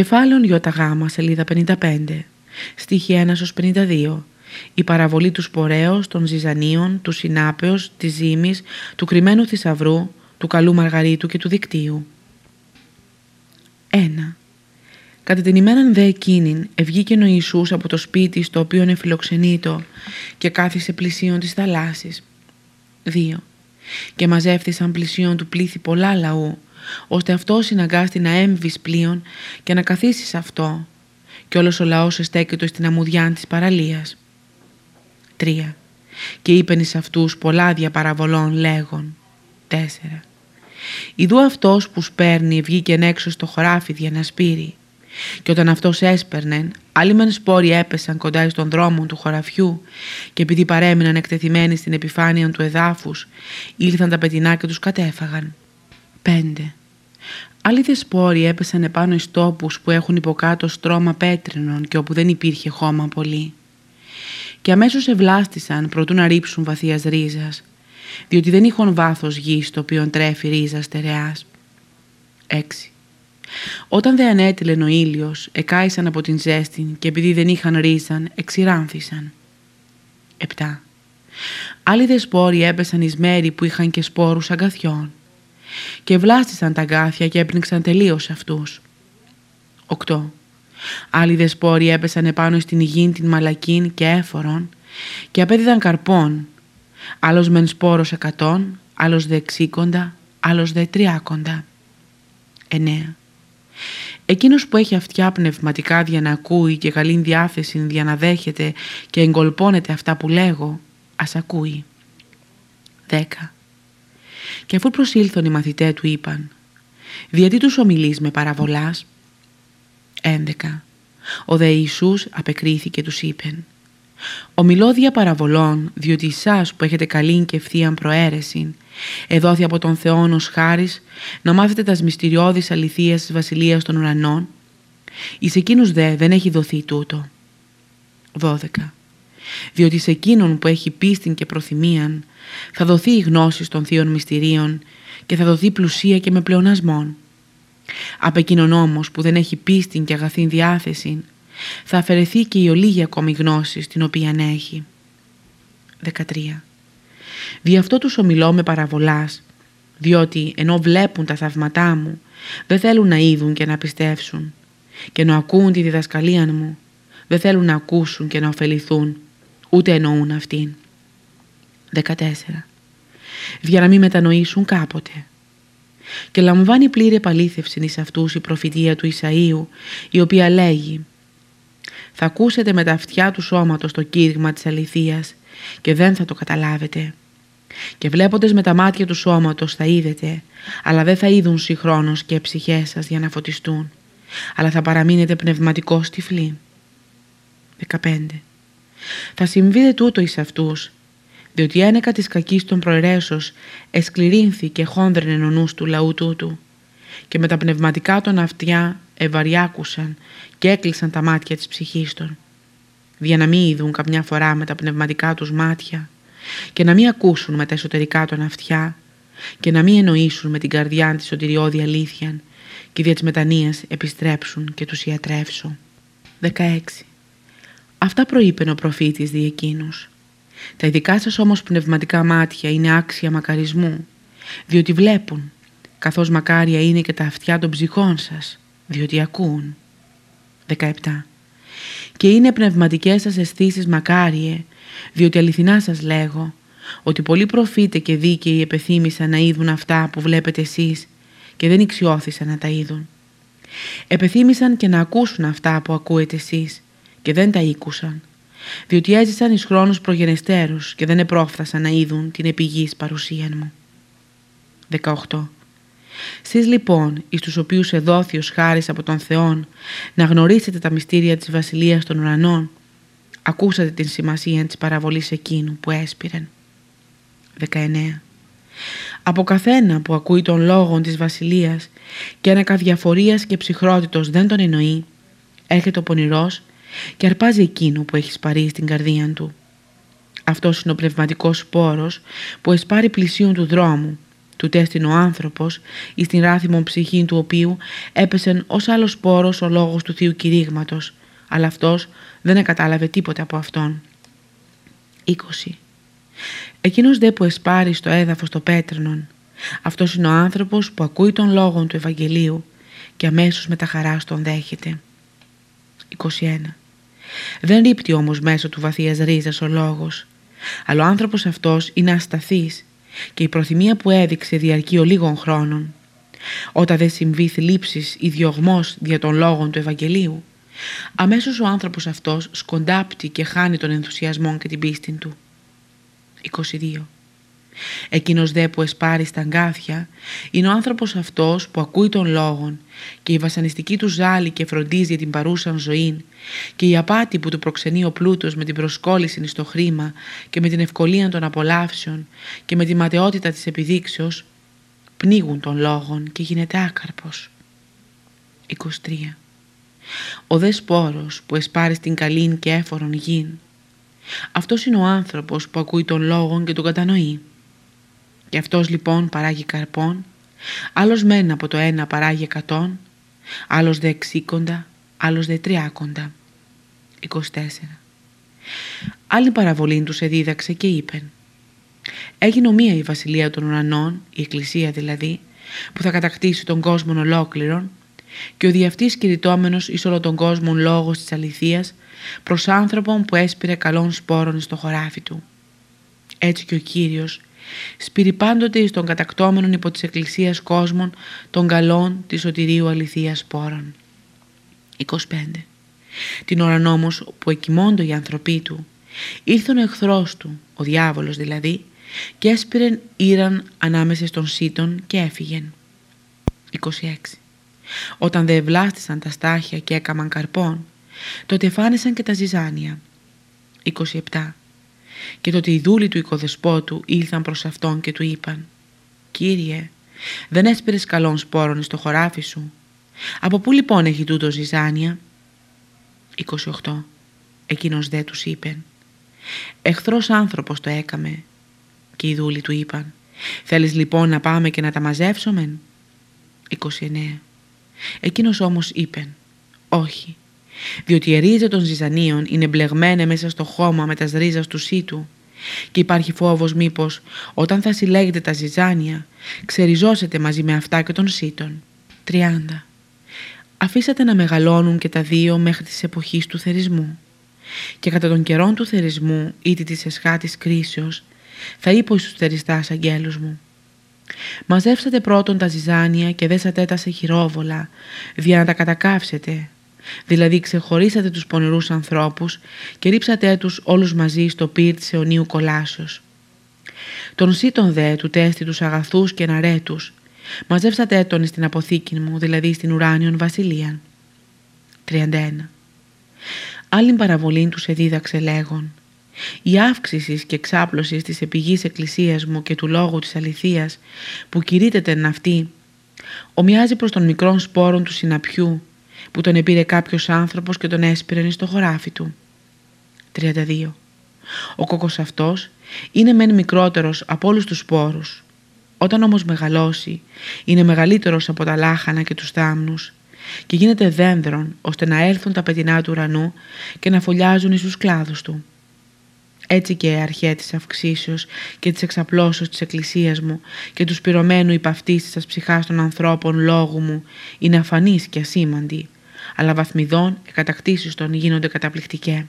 κεφάλαιο ΙΓ, σελίδα 55, στοιχεία 1 52, η παραβολή του σπορέως, των ζυζανίων, του συνάπεως, της ζύμης, του κρυμμένου θησαυρού, του καλού μαργαρίτου και του δικτύου. 1. Κατά την ημέραν δε εκείνην ευγήκε ο Ιησούς από το σπίτι στο οποίο είναι φιλοξενήτο και κάθισε πλησίον της θαλάσσης. 2. Και μαζεύθησαν πλησίον του πλήθη πολλά λαού, ώστε αυτό συναγκάστη να έμβεις πλοίον και να καθίσεις σε αυτό και όλος ο λαός εστέκεται στην αμμουδιά της παραλίας. 3. Και είπεν εις αυτούς πολλά διαπαραβολών λέγον. 4. Ιδού αυτός που σπέρνει βγήκε έξω στο χωράφι για να σπείρει και όταν αυτός έσπερνε, άλλοι μεν σπόροι έπεσαν κοντά στον δρόμο του χωραφιού και επειδή παρέμειναν εκτεθειμένοι στην επιφάνεια του εδάφους, ήλθαν τα πετεινά και τους κατέφαγαν. 5. Άλλοι δε σπόροι έπεσαν επάνω εις τόπους που έχουν υποκάτω στρώμα πέτρινων και όπου δεν υπήρχε χώμα πολύ. Και αμέσως ευλάστησαν προτού να ρίψουν βαθίας ρίζας, διότι δεν είχαν βάθος γης στο οποίο τρέφει ρίζα στερεάς. 6. Όταν δε ανέτειλε ο ήλιος, εκάησαν από την ζέστη και επειδή δεν είχαν ρίζαν, εξηράνθησαν. 7. Άλλοι δε σπόροι έπεσαν εις μέρη που είχαν και σπόρους αγκαθιών και βλάστησαν τα αγκάθια και έπνιξαν τελείως αυτούς. 8. Άλλοι δε σπόροι έπεσαν επάνω στην υγιήν την μαλακίν και έφορον και απέδιδαν καρπών, άλλος μεν σπόρος εκατόν, άλλος δε εξήκοντα, άλλος δε τριάκοντα. 9. Εκείνος που έχει αυτιά πνευματικά για να ακούει και καλή διάθεση για να δέχεται και εγκολπώνεται αυτά που λέγω, ας ακούει. 10. Και αφού προσήλθον οι μαθητέ του είπαν «Διατί τους ομιλείς με παραβολάς» 11. Ο δε Ιησούς απεκρίθηκε τους είπεν «Ομιλώ δια παραβολών, διότι εσάς που έχετε καλήν και ευθείαν προαίρεση, εδόθη από τον Θεόν ως χάρις, να μάθετε τας μυστηριώδεις αληθείας της Βασιλείας των Ουρανών, εις εκείνους δε δεν έχει δοθεί τούτο». 12. Διότι σε εκείνον που έχει πίστην και προθυμίαν, θα δοθεί η γνώση των θείων μυστηρίων και θα δοθεί πλουσία και με πλεονασμόν. Από εκείνον όμως που δεν έχει πίστην και αγαθήν διάθεση, θα αφαιρεθεί και η ολίγη ακόμη γνώση την οποία έχει. 13. Δι' αυτό τους ομιλώ με παραβολάς, διότι ενώ βλέπουν τα θαυματά μου, δεν θέλουν να είδουν και να πιστεύσουν, και να ακούν τη διδασκαλία μου, δεν θέλουν να ακούσουν και να ωφεληθούν, ούτε εννοούν αυτήν. 14. Για να μην μετανοήσουν κάποτε. Και λαμβάνει πλήρη επαλήθευση εις αυτούς η προφητεία του Ισαΐου, η οποία λέγει «Θα ακούσετε με τα αυτιά του σώματος το κήρυγμα της αληθείας και δεν θα το καταλάβετε. Και βλέποντες με τα μάτια του σώματος θα είδετε, αλλά δεν θα είδουν συγχρόνως και ψυχές σας για να φωτιστούν, αλλά θα παραμείνετε πνευματικό τυφλοί». 15. Θα συμβεί δε τούτο εις αυτούς, διότι ένεκα της κακής των προαιρέσεως εσκληρύνθη και χόνδρενε ο νους του λαού τούτου και με τα πνευματικά των αυτιά ευαριάκουσαν και έκλεισαν τα μάτια της ψυχής των για να μην είδουν καμιά φορά με τα πνευματικά τους μάτια και να μην ακούσουν με τα εσωτερικά των αυτιά και να μην εννοήσουν με την καρδιά της σωτηριώδη αλήθεια και δια της μετανοίας επιστρέψουν και τους ιατρεύσω. 16. Αυτά προείπεν ο προφήτης δι' εκείνους. Τα ειδικά σας όμως πνευματικά μάτια είναι άξια μακαρισμού, διότι βλέπουν, καθώς μακάρια είναι και τα αυτιά των ψυχών σας, διότι ακούν. 17. Και είναι πνευματικές σας αισθήσεις μακάριε, διότι αληθινά σας λέγω, ότι πολλοί προφήτε και δίκαιοι επεθύμησαν να είδουν αυτά που βλέπετε εσείς και δεν ηξιώθησαν να τα είδουν. Επεθύμησαν και να ακούσουν αυτά που ακούετε εσείς και δεν τα ήκουσαν διότι έζησαν εις χρόνους προγενεστέρους και δεν επρόφθασαν να είδουν την επιγής παρουσία μου. 18. Σεις λοιπόν, εις τους οποίους εδόθη ως χάρις από τον Θεόν, να γνωρίσετε τα μυστήρια της Βασιλείας των Ουρανών, ακούσατε την σημασία της παραβολής εκείνου που έσπηρεν. 19. Από καθένα που ακούει τον λόγο της Βασιλείας και ένα καδιαφορίας και ψυχρότητος δεν τον εννοεί, έρχεται ο πονηρός και αρπάζει εκείνο που έχεις σπαρεί στην καρδία του. Αυτός είναι ο πνευματικός σπόρος που εσπάρει πλησίον του δρόμου του τέστην ο άνθρωπος, εις την ράθιμον ψυχή του οποίου έπεσεν ως άλλος σπόρος ο λόγος του Θείου Κηρύγματος, αλλά αυτός δεν εκατάλαβε τίποτε από αυτόν. 20. Εκείνος δε που εσπάρει στο έδαφος το πέτρινον, αυτός είναι ο άνθρωπος που ακούει τον λόγο του Ευαγγελίου και αμέσως με τα χαράς τον δέχεται. 21. Δεν ρίπτει όμως μέσω του βαθίας ρίζας ο λόγος, αλλά ο άνθρωπος αυτός είναι ασταθής και η προθυμία που έδειξε διαρκεί ο λίγων χρόνων. Όταν δεν συμβεί θλίψης ή διωγμός δια των λόγων του Ευαγγελίου, αμέσως ο άνθρωπος αυτός σκοντάπτει και χάνει τον ενθουσιασμό και την πίστη του. 22. Εκείνος δε που εσπάρει στα αγκάθια είναι ο άνθρωπος αυτός που ακούει τον λόγον και η βασανιστική του ζάλη και φροντίζει για την παρούσαν ζωή και η απάτη που του προξενεί ο πλούτος με την προσκόλληση στο χρήμα και με την ευκολία των απολαύσεων και με τη ματαιότητα της επιδείξεως πνίγουν τον λόγον και γίνεται άκαρπος. 23. Ο δε σπόρος που εσπάρει στην καλήν και έφορον γην αυτός είναι ο άνθρωπος που ακούει τον λόγον και τον κατανοεί. Και αυτός λοιπόν παράγει καρπών, άλλος μεν από το ένα παράγει εκατόν, άλλος δε εξήκοντα, άλλος δε τριάκοντα. 24. Άλλη παραβολή του σε δίδαξε και είπεν Έγινε ομοία η βασιλεία των ουρανών, η εκκλησία δηλαδή, που θα κατακτήσει τον κόσμο ολόκληρον και ο διαυτής κηρυτόμενος εις όλο τον κόσμο λόγος της αληθείας προς άνθρωπον που έσπηρε καλών σπόρων στο χωράφι του. Έτσι και ο Κύριος σπήρει πάντοτε εις τον κατακτώμενον υπό της Εκκλησίας κόσμων των καλών της σωτηρίου αληθείας σπόρων. 25. Την ώρα όμως που εκοιμώντο οι άνθρωποι του, ήρθε ο εχθρός του, ο διάβολος δηλαδή, και έσπηρεν ήραν ανάμεσα στον σύτων και έφυγεν. 26. Όταν δε ευλάστησαν τα στάχια και έκαμαν καρπών, τότε φάνησαν και τα ζυζάνια. 27. Και τότε οι δούλοι του οικοδεσπότου ήλθαν προς αυτόν και του είπαν «Κύριε, δεν έσπηρες καλών σπόρων στο χωράφι σου. Από πού λοιπόν έχει τούτο ζυζάνια» 28. Εκείνος δε τους είπε «Εχθρός άνθρωπος το έκαμε» και οι δούλοι του είπαν «Θέλεις λοιπόν να πάμε και να τα μαζεύσουμε» 29. Εκείνος όμως είπε «Όχι, διότι η ρίζα των ζυζανίων είναι μπλεγμένη μέσα στο χώμα με τας ρίζας του σύτου και υπάρχει φόβος μήπως όταν θα συλλέγετε τα ζυζάνια ξεριζώσετε μαζί με αυτά και των σύτων. 30. Αφήσατε να μεγαλώνουν και τα δύο μέχρι της εποχής του θερισμού και κατά τον καιρόν του θερισμού ήτι της εσχάτης κρίσεως θα είπω στους θεριστάς αγγέλους μου Μαζεύσατε πρώτον τα ζυζάνια και δέσατε τα σε χειρόβολα, για να τα κατακάψετε. Δηλαδή ξεχωρίσατε τους πονηρούς ανθρώπους και ρίψατε τους όλους μαζί στο πύρ της αιωνίου κολάσεως. Τον σύτον δε του τέστη τους αγαθούς και ναρέτους, μαζεύσατε τον στην αποθήκη μου, δηλαδή στην ουράνιον βασιλεία. 31. Άλλη παραβολή τους σε δίδαξε λέγον η αύξησης και εξάπλωσης της επιγής εκκλησίας μου και του λόγου της αληθείας που κηρύτεται εν αυτή ομοιάζει προς τον μικρόν σπόρον του συναπιού που τον επήρε κάποιος άνθρωπος και τον έσπηρε στο χωράφι του. 32. Ο κόκκος αυτός είναι μεν μικρότερος από όλους τους σπόρους. Όταν όμως μεγαλώσει είναι μεγαλύτερος από τα λάχανα και τους θάμνους και γίνεται δένδρον ώστε να έλθουν τα πετεινά του ουρανού και να φωλιάζουν εις τους κλάδους του. Έτσι και η αρχαία της αυξήσεως και της εξαπλώσεως της εκκλησίας μου και του σπυρωμένου υπ' αυτής της ψυχάς των ανθρώπων λόγου μου είναι αφανής και ασήμαντη, αλλά βαθμιδών εκατακτήσεις των γίνονται καταπληκτικέ.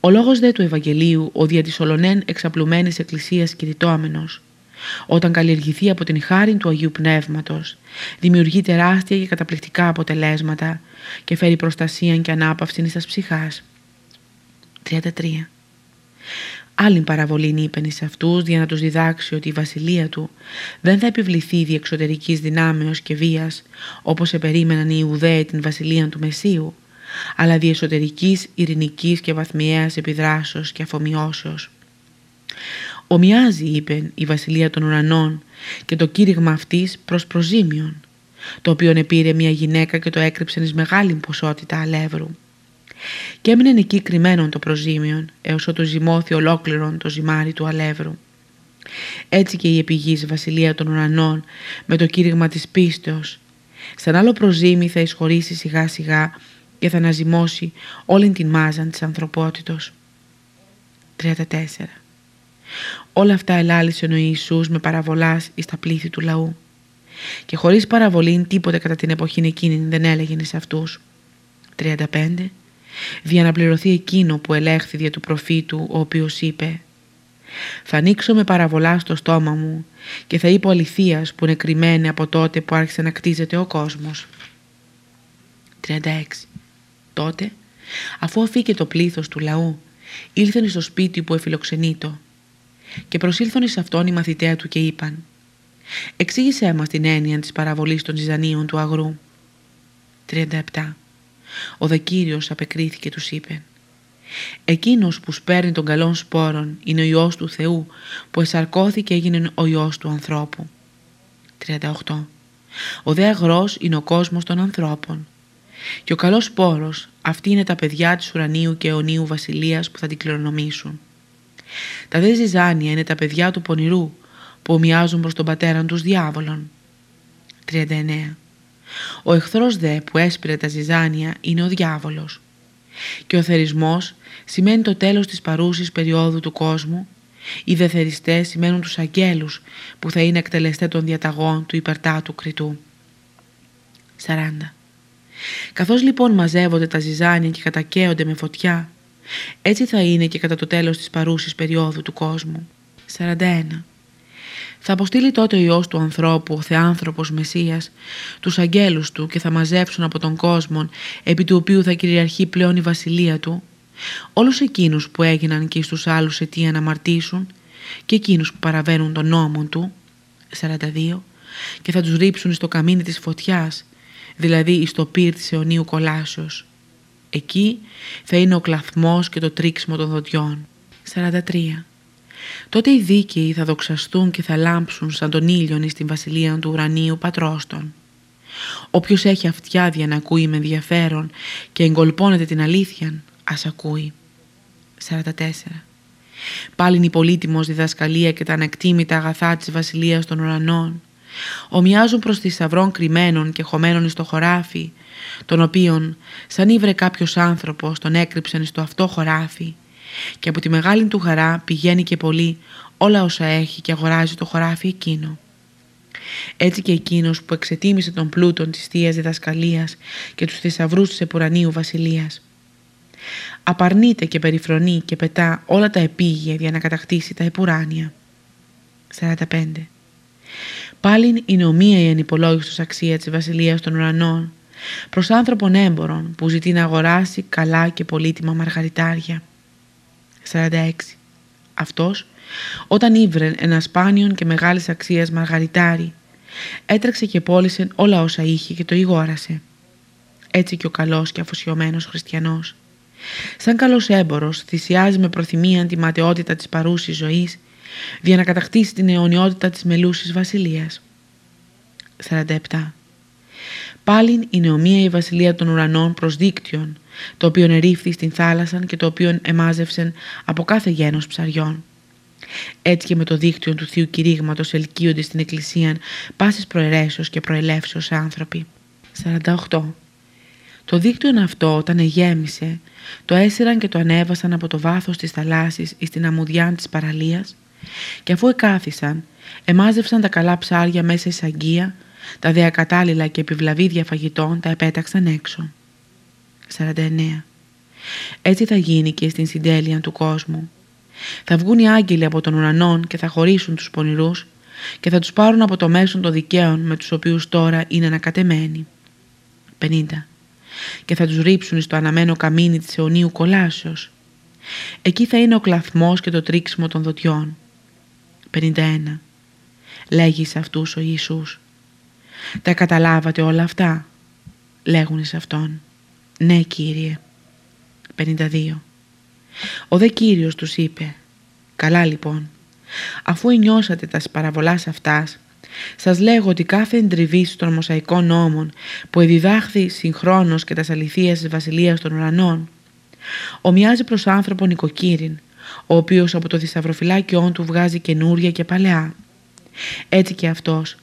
Ο λόγος δε του Ευαγγελίου, ο δια της ολονέν εξαπλουμένης εκκλησίας κηρυτόμενος, όταν καλλιεργηθεί από την χάρη του Αγίου Πνεύματος, δημιουργεί τεράστια και καταπληκτικά αποτελέσματα και φέρει προστασία και ανάπαυση στα ψυχάς. 33. Άλλη παραβολή είπεν σε αυτούς για να τους διδάξει ότι η βασιλεία του δεν θα επιβληθεί δι' εξωτερικής δυνάμεως και βίας όπως επερίμεναν οι Ιουδαίοι την βασιλεία του Μεσίου αλλά δι' εσωτερικής, ειρηνικής και βαθμιαίας επιδράσεως και αφομοιώσεως. Ομοιάζει, είπε, η βασιλεία των ουρανών και το κήρυγμα αυτής προς προζήμιον, το οποίο επήρε μια γυναίκα και το έκρυψε εις μεγάλη ποσότητα αλεύρου και έμεινε εκεί κρυμμένον το προζήμιον έως ότου ζυμώθη ολόκληρον το ζυμάρι του αλεύρου. Έτσι και η επιγής βασιλεία των ουρανών με το κήρυγμα της πίστεως σαν άλλο προζήμι θα εισχωρήσει σιγά σιγά και θα αναζημώσει όλη την μάζαν της ανθρωπότητος. 34. Όλα αυτά ελάλησε ο Ιησούς με παραβολάς εις τα πλήθη του λαού και χωρίς παραβολή τίποτε κατά την εποχή εκείνη δεν έλεγε σε αυτούς. 35. Δια να πληρωθεί εκείνο που ελέγχθη δια του προφήτου ο οποίος είπε «Θα ανοίξω με παραβολά στο στόμα μου και θα είπω αληθείας που είναι κρυμμένη από τότε που άρχισε να κτίζεται ο κόσμος». 36. Τότε, αφού αφήκε το πλήθος του λαού, ήλθαν στο σπίτι που εφιλοξενείτο και προσήλθαν εις αυτόν οι μαθητέα του και είπαν «Εξήγησέ μας την έννοια της παραβολής των ζυζανίων του αγρού». 37. Ο δε Κύριος απεκρίθηκε τους είπε «Εκείνος που σπέρνει των καλών σπόρων είναι ο Υιός του Θεού που εσαρκώθηκε και έγινε ο Υιός του ανθρώπου». 38. Ο δε αγρός είναι ο κόσμος των ανθρώπων και ο καλός σπόρος αυτοί είναι τα παιδιά της ουρανίου και αιωνίου βασιλείας που θα την κληρονομήσουν. Τα δε ζυζάνια είναι τα παιδιά του πονηρού που ομοιάζουν προς τον πατέραν τους διάβολων. 39. Ο εχθρός δε που έσπηρε τα ζυζάνια είναι ο διάβολος και ο θερισμός σημαίνει το τέλος της παρούσης περίοδου του κόσμου οι δεθεριστές σημαίνουν τους αγγέλους που θα είναι εκτελεστέ των διαταγών του υπερτάτου κριτού. 40. Καθώς λοιπόν μαζεύονται τα ζυζάνια και κατακαίονται με φωτιά, έτσι θα είναι και κατά το τέλος της παρούσης περίοδου του κόσμου. 41. Θα αποστείλει τότε ο Υιός του ανθρώπου, ο Θεάνθρωπος Μεσσίας, τους αγγέλους του και θα μαζεύσουν από τον κόσμο, επί του οποίου θα κυριαρχεί πλέον η βασιλεία του, όλους εκείνους που έγιναν και στους άλλους αιτία να μαρτήσουν και εκείνους που παραβαίνουν τον νόμο του, 42, και θα τους ρίψουν στο καμίνι της φωτιάς, δηλαδή στο πύρ της αιωνίου κολάσεως. Εκεί θα είναι ο κλαθμός και το τρίξιμο των δοντιών. 43. Τότε οι δίκαιοι θα δοξαστούν και θα λάμψουν σαν τον ήλιον στην βασιλεία του ουρανίου πατρόστων. Όποιος έχει αυτιά για να ακούει με ενδιαφέρον και εγκολπώνεται την αλήθεια, ας ακούει. 44. Πάλιν η πολύτιμος διδασκαλία και τα ανεκτήμητα αγαθά της βασιλείας των ουρανών ομοιάζουν προς θησαυρών κρυμμένων και χωμένων στο χωράφι, τον οποίον σαν ήβρε κάποιος άνθρωπος τον έκρυψαν στο αυτό χωράφι και από τη μεγάλη του χαρά πηγαίνει και πολύ όλα όσα έχει και αγοράζει το χωράφι εκείνο. Έτσι και εκείνος που εξετίμησε τον πλούτον της θείας διδασκαλίας και τους θησαυρούς της επουρανίου βασιλείας. Απαρνείται και περιφρονεί και πετά όλα τα επίγεια για να κατακτήσει τα επουράνια. 45. Πάλιν είναι ομοία η ανυπολόγιστος αξία της βασιλείας των ουρανών προς άνθρωπον έμπορων που ζητεί να αγοράσει καλά και πολύτιμα μαργαριτάρια. 46. Αυτός, όταν ήβρε ένα σπάνιον και μεγάλης αξίας μαργαριτάρι, έτρεξε και πώλησε όλα όσα είχε και το ηγόρασε. Έτσι και ο καλός και αφοσιωμένος χριστιανός. Σαν καλός έμπορος θυσιάζει με προθυμία τη ματαιότητα της παρούσης ζωής για να κατακτήσει την αιωνιότητα της μελούσης βασιλείας. 47. Πάλιν είναι ομοία η βασιλεία των ουρανών προς δίκτυον, το οποίο ερήφθη στην θάλασσα και το οποίο εμάζευσεν από κάθε γένος ψαριών. Έτσι και με το δίκτυο του Θείου Κηρύγματος ελκύονται στην Εκκλησία πάσης προαιρέσεως και προελεύσεως άνθρωποι. 48. Το δίκτυο αυτό όταν εγέμισε, το έσυραν και το ανέβασαν από το βάθος της θαλάσσης εις την αμμουδιά της παραλίας και αφού εκάθισαν, εμάζευσαν τα καλά ψάρια μέσα εις αγγεία, τα δε ακατάλληλα και επιβλαβή φαγητών τα επέταξαν έξω. 49. Έτσι θα γίνει και στην συντέλεια του κόσμου. Θα βγουν οι άγγελοι από τον ουρανόν και θα χωρίσουν τους πονηρούς και θα τους πάρουν από το μέσον των δικαίων με τους οποίους τώρα είναι ανακατεμένοι. 50. Και θα τους ρίψουν στο αναμένο καμίνι της αιωνίου κολάσεως. Εκεί θα είναι ο κλαθμός και το τρίξιμο των δοτιών. 51. Λέγει σε αυτούς ο Ιησούς. Τα καταλάβατε όλα αυτά. Λέγουν σε αυτόν. Ναι Κύριε. 52. Ο δε Κύριος τους είπε. Καλά λοιπόν. Αφού ενιώσατε τα παραβολάς αυτάς, σας λέγω ότι κάθε εντριβή των μοσαϊκών νόμων που εδιδάχθη συγχρόνως και τα αληθείας της βασιλείας των ουρανών, ομοιάζει προς άνθρωπον οικοκύριν, ο οποίος από το θησαυροφυλάκιόν του βγάζει καινούρια και παλαιά. Έτσι και αυτός,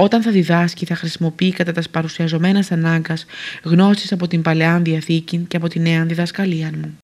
όταν θα διδάσκει θα χρησιμοποιεί κατά τα παρουσιαζομένας ανάγκας γνώσεις από την Παλαιά Διαθήκη και από τη Νέα Διδασκαλία μου.